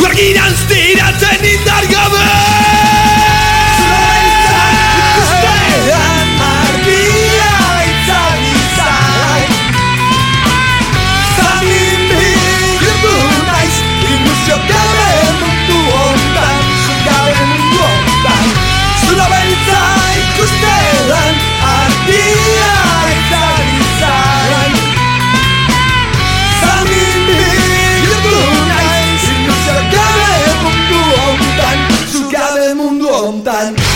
Argiran stiratzen indar gabe gun.